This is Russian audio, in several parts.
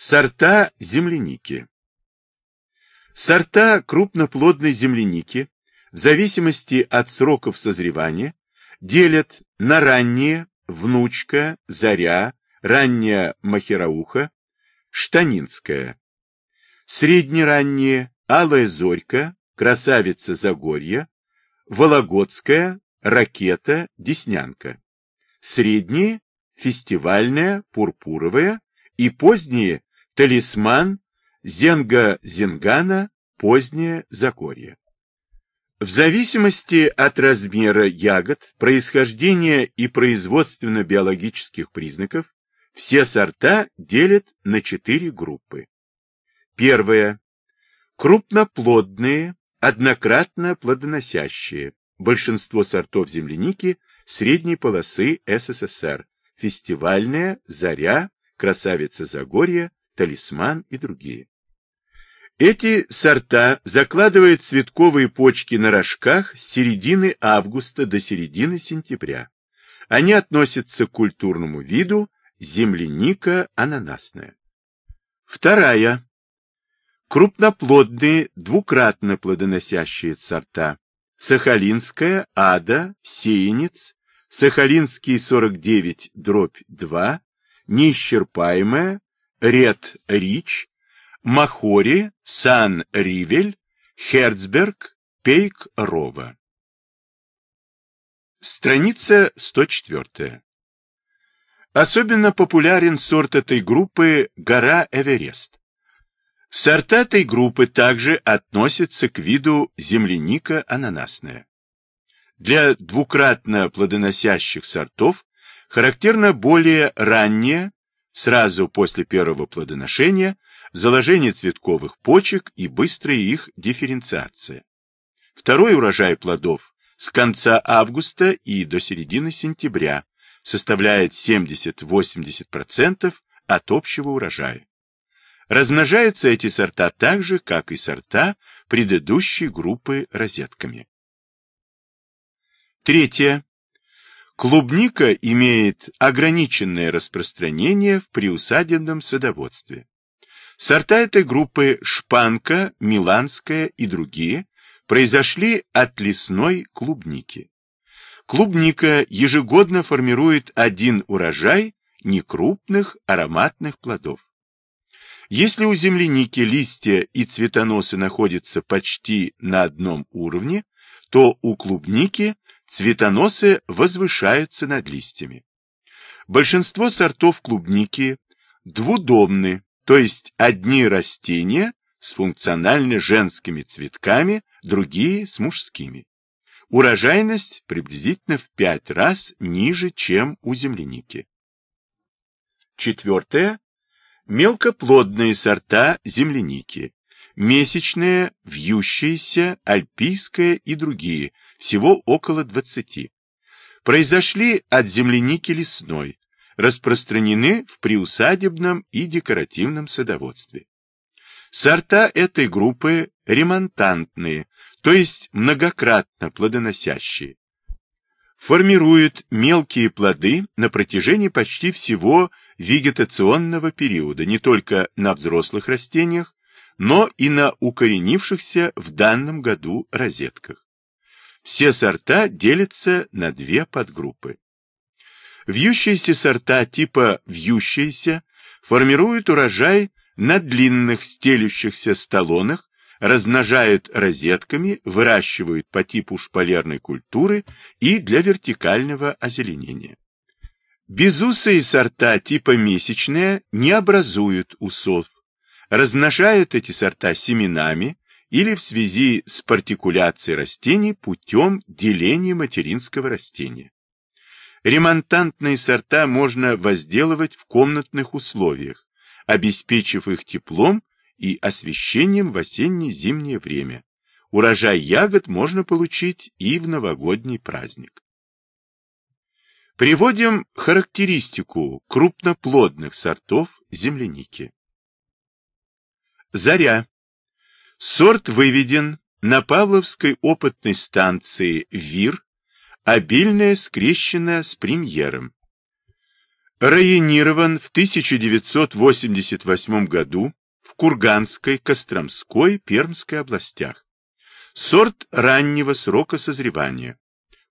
Сорта земляники. Сорта крупноплодной земляники в зависимости от сроков созревания делят на ранние внучка, заря, ранняя махерауха, штанинская, среднеранние алая зорька, красавица Загорья, вологодская, ракета, деснянка, средние фестивальная, пурпуровая и поздние талисман, зенга-зенгана, позднее Загорье. В зависимости от размера ягод, происхождения и производственно-биологических признаков, все сорта делят на четыре группы. Первое. Крупноплодные, однократно плодоносящие. Большинство сортов земляники средней полосы СССР. Фестивальная, Заря, Красавица Загорья, Талисман и другие. Эти сорта закладывают цветковые почки на рожках с середины августа до середины сентября. Они относятся к культурному виду земляника ананасная. Вторая. Крупноплодные, двукратно плодоносящие сорта. Сахалинская, Ада, Сеянец, Сахалинский 49, дробь 2, Неисчерпаемая, Ред Рич, Махори, Сан-Ривель, Херцберг, Пейк-Рова. Страница 104. Особенно популярен сорт этой группы гора Эверест. Сорта этой группы также относятся к виду земляника ананасная. Для двукратно плодоносящих сортов характерна более ранняя, сразу после первого плодоношения, заложение цветковых почек и быстрая их дифференциация. Второй урожай плодов с конца августа и до середины сентября составляет 70-80% от общего урожая. Размножаются эти сорта так же, как и сорта предыдущей группы розетками. Третье. Клубника имеет ограниченное распространение в приусадебном садоводстве. Сорта этой группы шпанка, миланская и другие произошли от лесной клубники. Клубника ежегодно формирует один урожай некрупных ароматных плодов. Если у земляники листья и цветоносы находятся почти на одном уровне, то у клубники цветоносы возвышаются над листьями. Большинство сортов клубники двудомны, то есть одни растения с функционально женскими цветками, другие с мужскими. Урожайность приблизительно в пять раз ниже, чем у земляники. Четвертое. Мелкоплодные сорта земляники. Месячная, вьющаяся, альпийская и другие, всего около 20. Произошли от земляники лесной, распространены в приусадебном и декоративном садоводстве. Сорта этой группы ремонтантные, то есть многократно плодоносящие. Формируют мелкие плоды на протяжении почти всего вегетационного периода, не только на взрослых растениях, но и на укоренившихся в данном году розетках. Все сорта делятся на две подгруппы. Вьющиеся сорта типа вьющиеся формируют урожай на длинных стелющихся столонах, размножают розетками, выращивают по типу шпалерной культуры и для вертикального озеленения. Безусые сорта типа месячные не образуют усов, размножают эти сорта семенами, или в связи с партикуляцией растений путем деления материнского растения. Ремонтантные сорта можно возделывать в комнатных условиях, обеспечив их теплом и освещением в осенне-зимнее время. Урожай ягод можно получить и в новогодний праздник. Приводим характеристику крупноплодных сортов земляники. Заря Сорт выведен на Павловской опытной станции ВИР, обильная скрещенная с премьером. Районирован в 1988 году в Курганской, Костромской, Пермской областях. Сорт раннего срока созревания.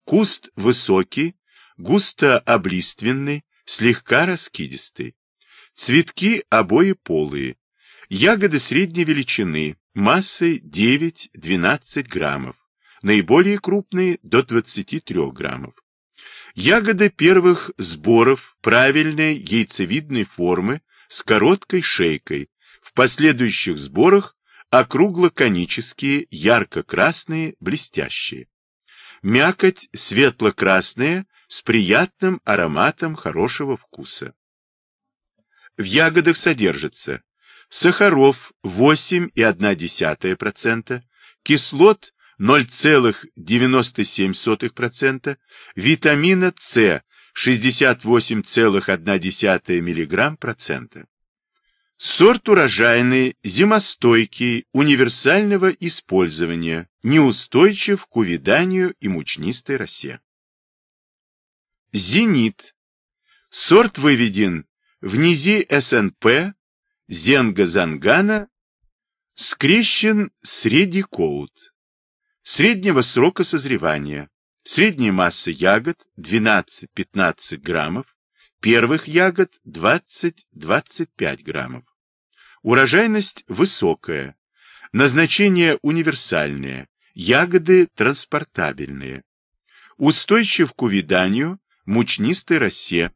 Куст высокий, густо облиственный, слегка раскидистый. Цветки обоеполые. Ягоды средней величины, массой 9-12 граммов. Наиболее крупные до 23 граммов. Ягоды первых сборов правильной яйцевидной формы с короткой шейкой, в последующих сборах округло-конические, ярко-красные, блестящие. Мякоть светло-красная, с приятным ароматом хорошего вкуса. В ягодах содержится сахаров 8,1%, кислот 0,97%, витамина С 68,1 мг процента. Сорт урожайный, зимостойкий, универсального использования, неустойчив к увяданию и мучнистой росе. Зенит. Сорт выведен в низи СНП, Зенга-Зангана, скрещен среди коут среднего срока созревания, средняя масса ягод 12-15 граммов, первых ягод 20-25 граммов. Урожайность высокая, назначение универсальное, ягоды транспортабельные. Устойчив к увяданию, мучнистой росе.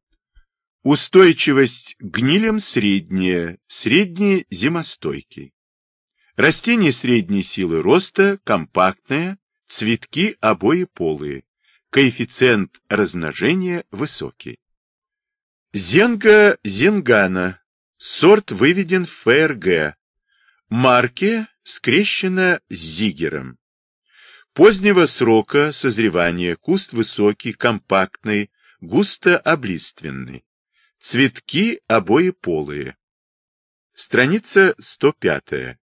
Устойчивость гнилям средняя, средний зимостойкий. Растение средней силы роста, компактное, цветки обоеполые, коэффициент размножения высокий. Зенга зенгана, сорт выведен в ФРГ, марки скрещена с зигером. Позднего срока созревания куст высокий, компактный, густо облиственный. Цветки обоеполые. Страница 105.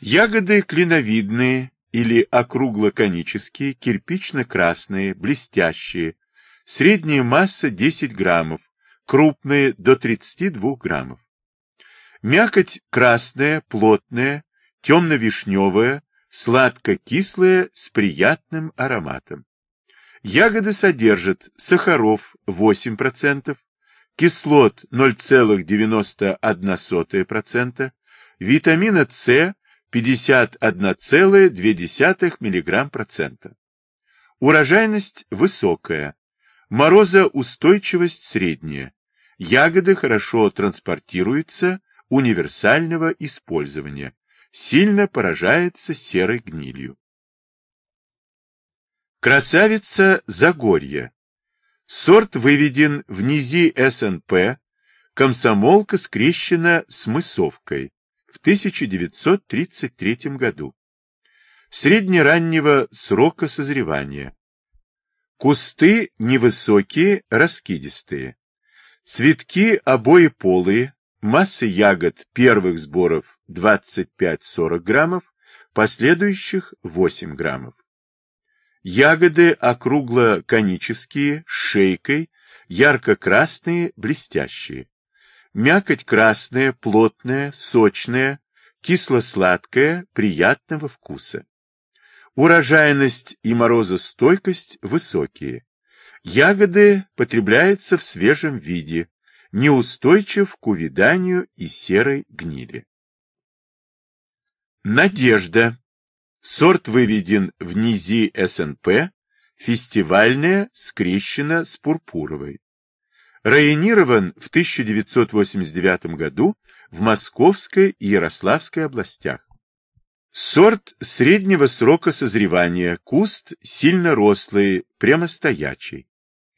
Ягоды клиновидные или округло-конические, кирпично-красные, блестящие, средняя масса 10 граммов, крупные до 32 граммов. Мякоть красная, плотная, темно-вишневая, сладко-кислая, с приятным ароматом. Ягоды содержат сахаров 8%, кислот 0,91%, витамина С 51,2 мг процента. Урожайность высокая, морозоустойчивость средняя. Ягоды хорошо транспортируются, универсального использования. Сильно поражается серой гнилью. Красавица Загорье. Сорт выведен в низи СНП, комсомолка скрещена с мысовкой в 1933 году. Среднераннего срока созревания. Кусты невысокие, раскидистые. Цветки обоеполые, масса ягод первых сборов 25-40 граммов, последующих 8 граммов. Ягоды округло-конические, с шейкой, ярко-красные, блестящие. Мякоть красная, плотная, сочная, кисло-сладкая, приятного вкуса. Урожайность и морозостойкость высокие. Ягоды потребляются в свежем виде, неустойчив к увяданию и серой гнили. Надежда. Сорт выведен в низи СНП, фестивальная скрещена с пурпуровой. Районирован в 1989 году в Московской и Ярославской областях. Сорт среднего срока созревания, куст сильно рослый, прямостоячий.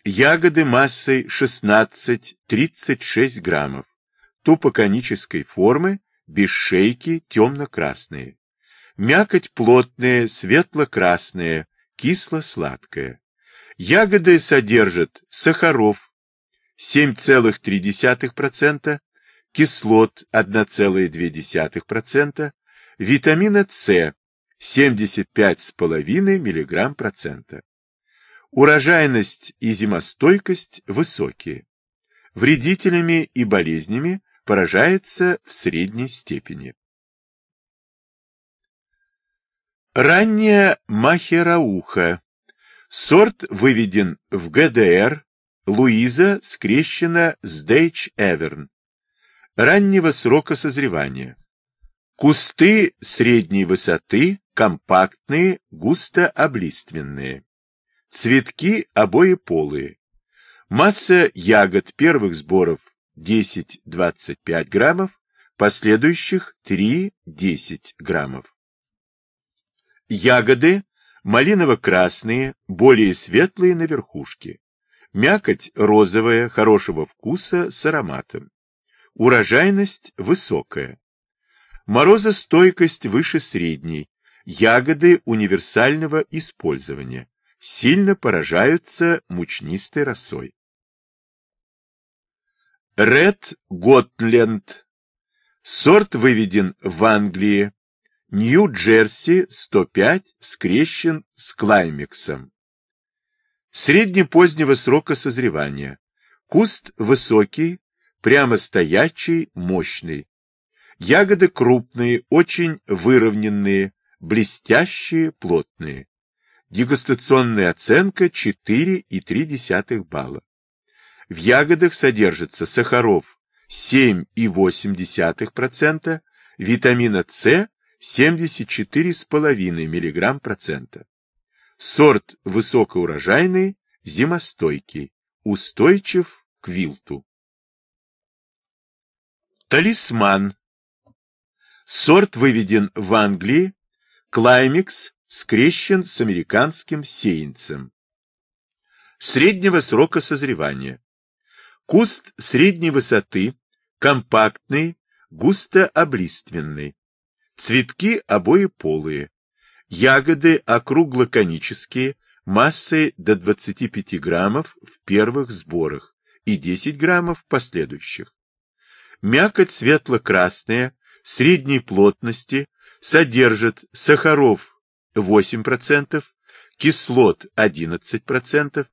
Ягоды массой 16-36 граммов, тупоконической формы, без шейки, темно-красные. Мякоть плотная, светло-красная, кисло-сладкая. Ягоды содержат сахаров, 7,3%, кислот 1,2%, витамина С 75,5 мг процента. Урожайность и зимостойкость высокие. вредителями и болезнями поражается в средней степени. Ранняя махерауха. Сорт выведен в ГДР. Луиза скрещена с Дейч Эверн. Раннего срока созревания. Кусты средней высоты, компактные, густо облиственные. Цветки обоеполые. Масса ягод первых сборов 10-25 граммов, последующих 3-10 граммов. Ягоды малиново-красные, более светлые на верхушке. Мякоть розовая, хорошего вкуса, с ароматом. Урожайность высокая. Морозостойкость выше средней. Ягоды универсального использования. Сильно поражаются мучнистой росой. Ред Готленд. Сорт выведен в Англии. Нью-Джерси 105 скрещен с Клаймексом. Среднепозднего срока созревания. Куст высокий, прямо стоячий, мощный. Ягоды крупные, очень выровненные, блестящие, плотные. Дегустационная оценка 4,3 балла. В ягодах содержится сахаров 7,8%, витамина С 74,5 мг процента. Сорт высокоурожайный, зимостойкий, устойчив к вилту. Талисман. Сорт выведен в Англии, клаймикс скрещен с американским сеянцем. Среднего срока созревания. Куст средней высоты, компактный, густо облиственный. Цветки обоеполые. Ягоды округлоконические, массой до 25 граммов в первых сборах и 10 граммов в последующих. Мякоть светло-красная, средней плотности, содержит сахаров 8%, кислот 11%,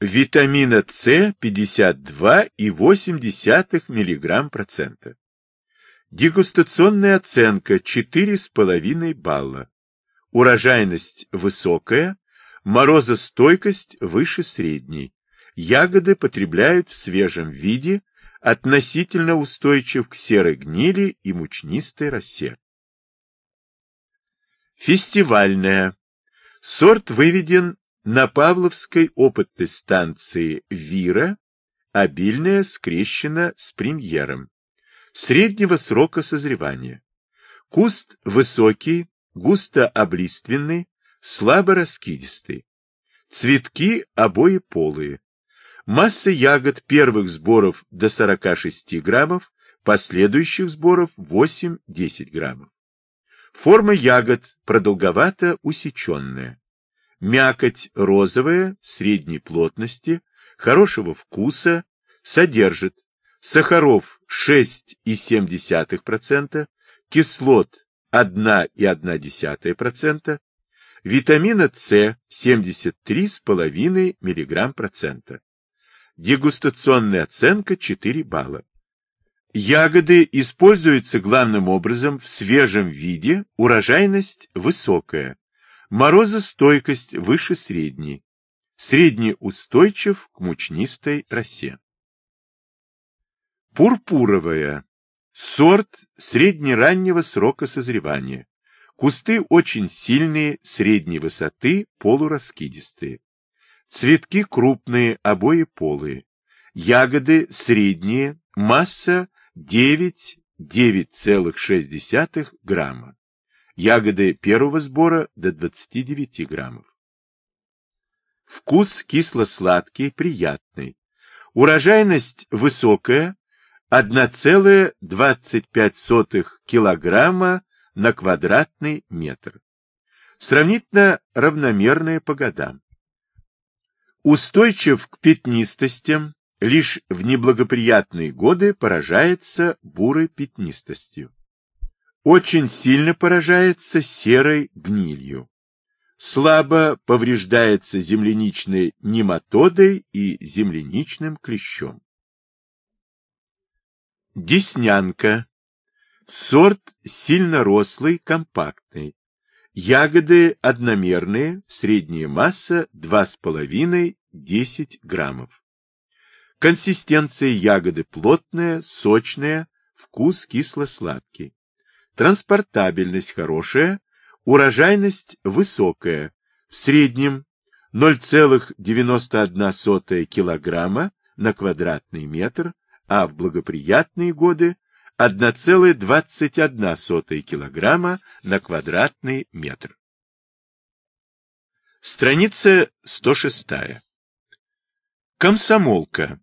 витамина С 52,8 мг процента. Дегустационная оценка 4,5 балла. Урожайность высокая, морозостойкость выше средней. Ягоды потребляют в свежем виде, относительно устойчив к серой гнили и мучнистой росе. Фестивальная. Сорт выведен на Павловской опытной станции Вира обильная скрещена с премьером. Среднего срока созревания. Куст высокий, густо облиственный, слабо раскидистый. Цветки обоеполые. Масса ягод первых сборов до 46 граммов, последующих сборов 8-10 граммов. Форма ягод продолговато усеченная. Мякоть розовая, средней плотности, хорошего вкуса, содержит сахаров 6,7%, кислот 1,1%, витамина С 73,5 мг Дегустационная оценка 4 балла. Ягоды используются главным образом в свежем виде, урожайность высокая. Морозостойкость выше средней. Среднеустойчив к мучнистой росе. Пурпуровая. Сорт среднераннего срока созревания. Кусты очень сильные, средней высоты, полураскидистые. Цветки крупные, обоеполые. Ягоды средние, масса 9,9,6 грамма. Ягоды первого сбора до 29 граммов. Вкус кисло-сладкий, приятный. Урожайность высокая, 1,25 килограмма на квадратный метр. Сравнительно равномерная по годам. Устойчив к пятнистостям, лишь в неблагоприятные годы поражается бурой пятнистостью очень сильно поражается серой гнилью. Слабо повреждается земляничной нематодой и земляничным клещом. Деснянка. Сорт сильно рослый, компактный. Ягоды одномерные, средняя масса 2,5-10 граммов. Консистенция ягоды плотная, сочная, вкус кисло-сладкий. Транспортабельность хорошая, урожайность высокая, в среднем 0,91 килограмма на квадратный метр, а в благоприятные годы 1,21 килограмма на квадратный метр. Страница 106. Комсомолка.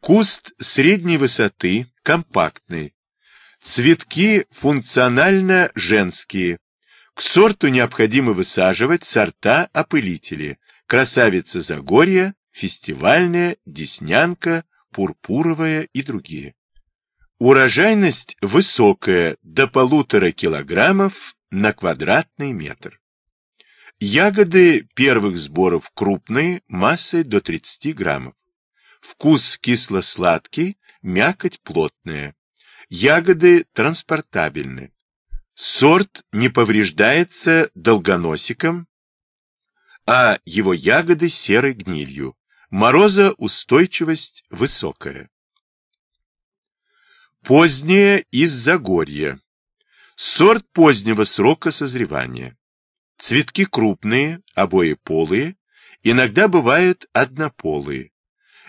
Куст средней высоты, компактный. Цветки функционально женские. К сорту необходимо высаживать сорта-опылители. Красавица Загорья, фестивальная, деснянка, пурпуровая и другие. Урожайность высокая, до полутора килограммов на квадратный метр. Ягоды первых сборов крупные, массой до 30 граммов. Вкус кисло-сладкий, мякоть плотная. Ягоды транспортабельны. Сорт не повреждается долгоносиком, а его ягоды серой гнилью. Морозоустойчивость высокая. Позднее из Загорья. Сорт позднего срока созревания. Цветки крупные, обоеполые, иногда бывают однополые.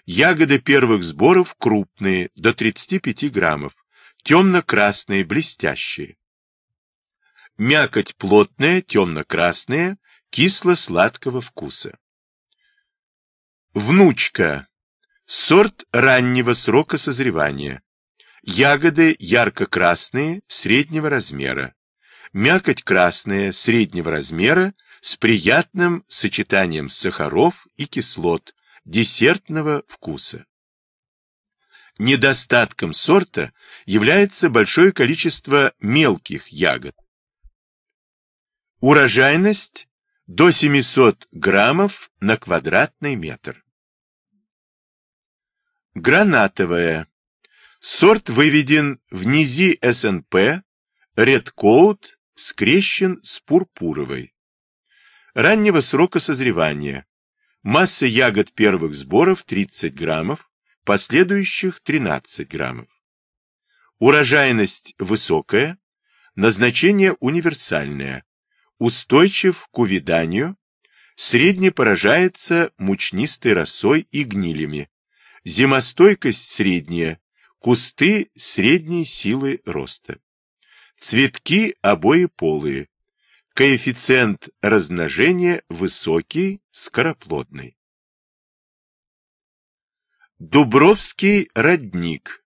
Ягоды первых сборов крупные, до 35 граммов, темно-красные, блестящие. Мякоть плотная, темно-красная, кисло-сладкого вкуса. Внучка. Сорт раннего срока созревания. Ягоды ярко-красные, среднего размера. Мякоть красная, среднего размера, с приятным сочетанием сахаров и кислот, десертного вкуса. Недостатком сорта является большое количество мелких ягод. Урожайность до 700 граммов на квадратный метр. Гранатовая. Сорт выведен в низи СНП, редкоут скрещен с пурпуровой. Раннего срока созревания. Масса ягод первых сборов 30 граммов, последующих 13 граммов. Урожайность высокая, назначение универсальное, устойчив к увяданию, средне поражается мучнистой росой и гнилями, зимостойкость средняя, кусты средней силы роста. Цветки обоеполые, Коэффициент размножения высокий, скороплодный. Дубровский родник.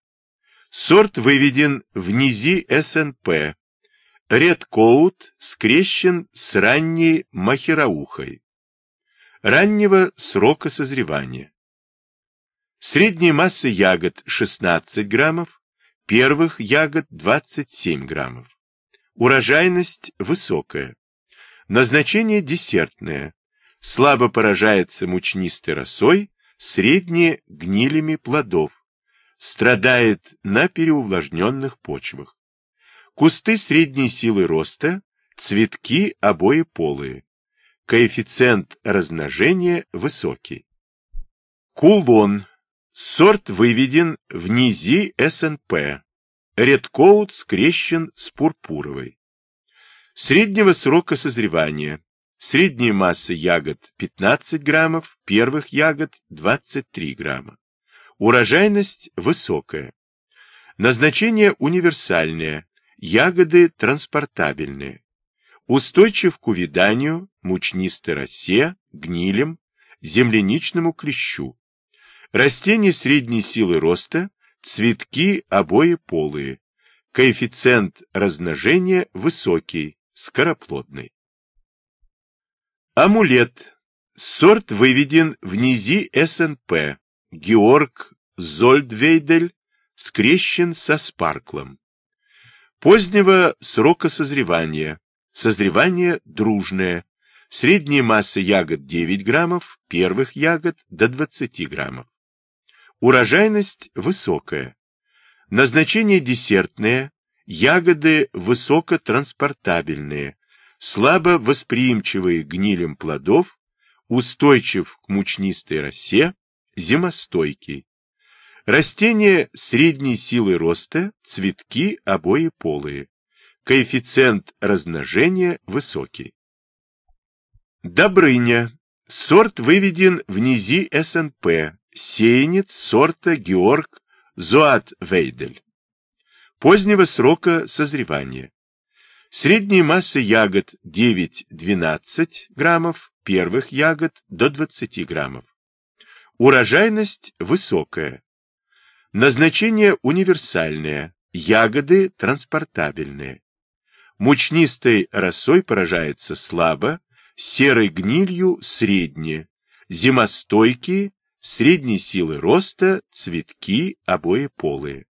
Сорт выведен в низи СНП. Редкоут скрещен с ранней махераухой. Раннего срока созревания. Средняя масса ягод 16 граммов, первых ягод 27 граммов. Урожайность высокая. Назначение десертное. Слабо поражается мучнистой росой, средне гнилями плодов. Страдает на переувлажненных почвах. Кусты средней силы роста, цветки обоеполые. Коэффициент размножения высокий. Кулон. Сорт выведен в низи СНП. Редкоут скрещен с пурпуровой. Среднего срока созревания. Средняя масса ягод 15 граммов, первых ягод 23 грамма. Урожайность высокая. Назначение универсальное. Ягоды транспортабельные. Устойчив к увяданию, мучнистой росе, гнилям, земляничному клещу. Растение средней силы роста, цветки обоеполые. Коэффициент размножения высокий, скороплодный. Амулет. Сорт выведен в низи СНП. Георг Зольдвейдель скрещен со спарклом. Позднего срока созревания. Созревание дружное. Средняя масса ягод 9 граммов, первых ягод до 20 граммов. Урожайность высокая. Назначение десертное, ягоды высокотранспортабельные, слабо восприимчивые к гнилям плодов, устойчив к мучнистой росе, зимостойкий. Растение средней силы роста, цветки обоеполые. Коэффициент размножения высокий. Добрыня. Сорт выведен в низи СНП. Сеянец сорта Георг Зоат-Вейдель. Позднего срока созревания. Средняя масса ягод 9-12 граммов, первых ягод до 20 граммов. Урожайность высокая. Назначение универсальное. Ягоды транспортабельные. Мучнистой росой поражается слабо, серой гнилью средне, зимостойкие, средней силы роста, цветки обоеполые.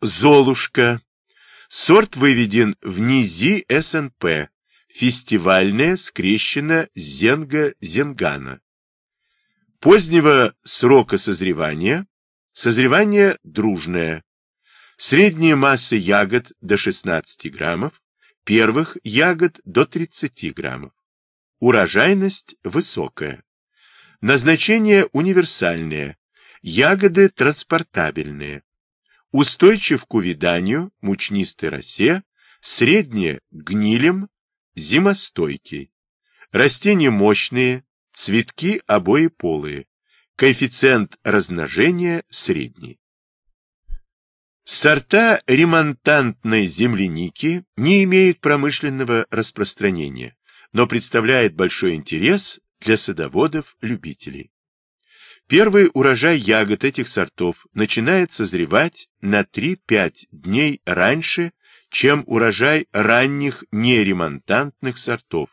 Золушка. Сорт выведен в низи СНП, фестивальная скрещена зенга-зенгана. Позднего срока созревания, созревание дружное, средняя масса ягод до 16 граммов, первых ягод до 30 граммов. Урожайность высокая. Назначение универсальное. Ягоды транспортабельные. Устойчив к увяданию, мучнистой росе, среднее гнилем, зимостойкий. Растения мощные, цветки обоеполые. Коэффициент размножения средний. Сорта ремонтантной земляники не имеют промышленного распространения, но представляют большой интерес для садоводов-любителей. Первый урожай ягод этих сортов начинает созревать на 3-5 дней раньше, чем урожай ранних неремонтантных сортов.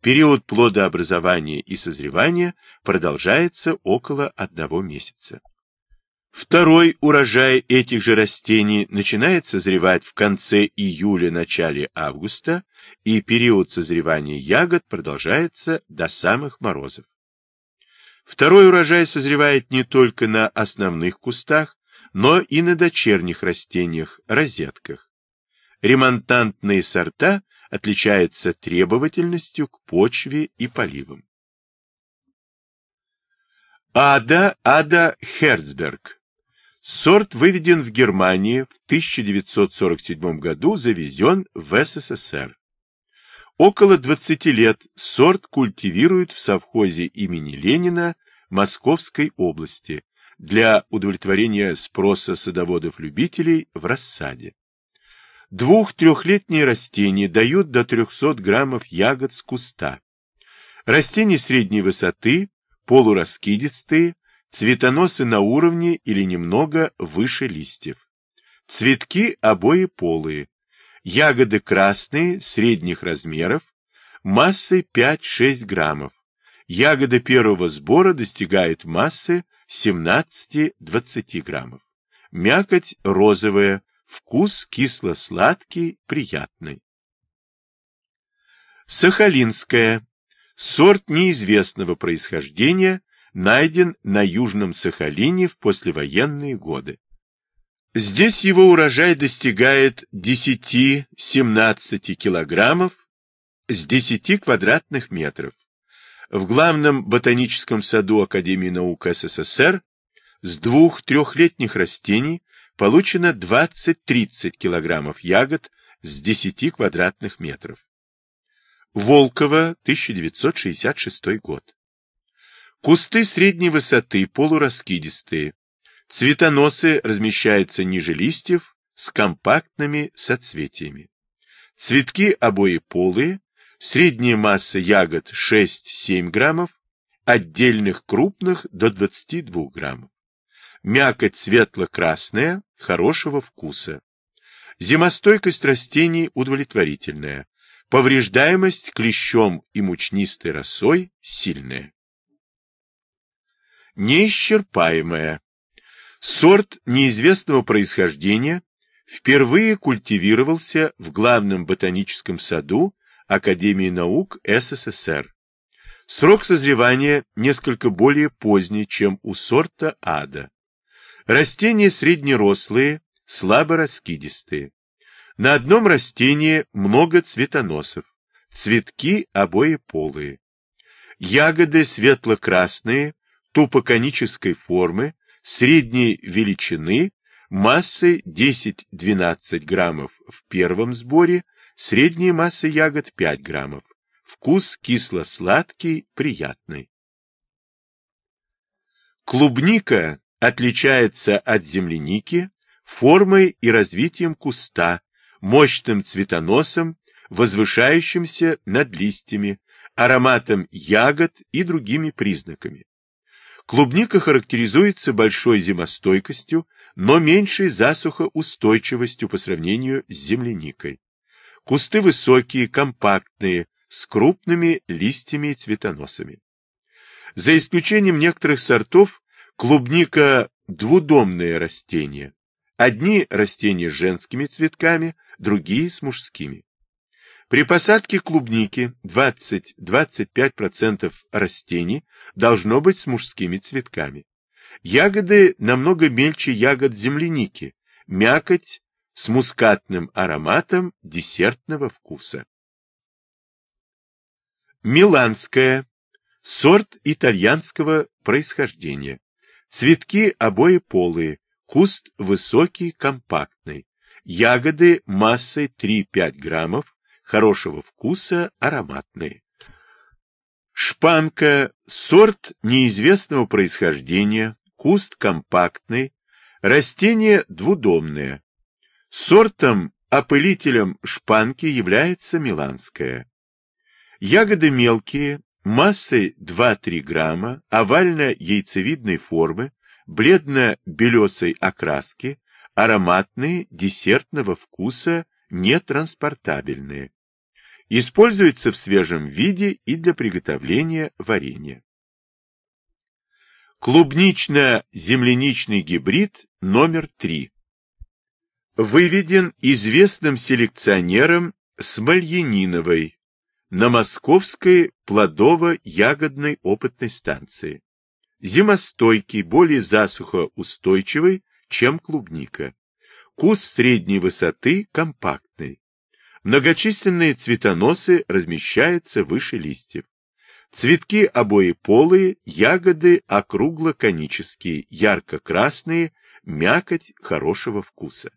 Период плодообразования и созревания продолжается около одного месяца. Второй урожай этих же растений начинает созревать в конце июля-начале августа, и период созревания ягод продолжается до самых морозов. Второй урожай созревает не только на основных кустах, но и на дочерних растениях, розетках. Ремонтантные сорта отличаются требовательностью к почве и поливам. Ада Ада Херцберг Сорт выведен в Германии в 1947 году, завезен в СССР. Около 20 лет сорт культивируют в совхозе имени Ленина Московской области для удовлетворения спроса садоводов-любителей в рассаде. Двух-трехлетние растения дают до 300 граммов ягод с куста. Растения средней высоты, полураскидистые, Цветоносы на уровне или немного выше листьев. Цветки обоеполые. Ягоды красные, средних размеров, массой 5-6 граммов. Ягоды первого сбора достигают массы 17-20 граммов. Мякоть розовая, вкус кисло-сладкий, приятный. Сахалинская. Сорт неизвестного происхождения, найден на Южном Сахалине в послевоенные годы. Здесь его урожай достигает 10-17 килограммов с 10 квадратных метров. В главном ботаническом саду Академии наук СССР с двух-трехлетних растений получено 20-30 килограммов ягод с 10 квадратных метров. Волкова, 1966 год. Кусты средней высоты, полураскидистые. Цветоносы размещаются ниже листьев с компактными соцветиями. Цветки обоеполые, средняя масса ягод 6-7 граммов, отдельных крупных до 22 граммов. Мякоть светло-красная, хорошего вкуса. Зимостойкость растений удовлетворительная. Повреждаемость клещом и мучнистой росой сильная неисчерпаемая. Сорт неизвестного происхождения впервые культивировался в главном ботаническом саду Академии наук СССР. Срок созревания несколько более поздний, чем у сорта ада. Растения среднерослые, слабо раскидистые. На одном растении много цветоносов, цветки обоеполые. Ягоды светло-красные, тупоконической формы, средней величины, массой 10-12 граммов в первом сборе, средняя масса ягод 5 граммов. Вкус кисло-сладкий, приятный. Клубника отличается от земляники формой и развитием куста, мощным цветоносом, возвышающимся над листьями, ароматом ягод и другими признаками. Клубника характеризуется большой зимостойкостью, но меньшей засухоустойчивостью по сравнению с земляникой. Кусты высокие, компактные, с крупными листьями и цветоносами. За исключением некоторых сортов, клубника – двудомное растение. Одни растения с женскими цветками, другие с мужскими. При посадке клубники 20-25% растений должно быть с мужскими цветками. Ягоды намного мельче ягод земляники, мякоть с мускатным ароматом десертного вкуса. Миланская. Сорт итальянского происхождения. Цветки обоеполые, куст высокий, компактный. Ягоды массой 3-5 граммов, хорошего вкуса, ароматные. Шпанка. Сорт неизвестного происхождения, куст компактный, растение двудомное. Сортом-опылителем шпанки является миланская. Ягоды мелкие, массой 2-3 грамма, овально-яйцевидной формы, бледно-белесой окраски, ароматные, десертного вкуса, нетранспортабельные. Используется в свежем виде и для приготовления варенья. Клубнично-земляничный гибрид номер 3. Выведен известным селекционером Смольяниновой на Московской плодово-ягодной опытной станции. Зимостойкий, более засухоустойчивый, чем клубника. Куст средней высоты, компактный. Многочисленные цветоносы размещаются выше листьев. Цветки обоеполые, ягоды округло-конические, ярко-красные, мякоть хорошего вкуса.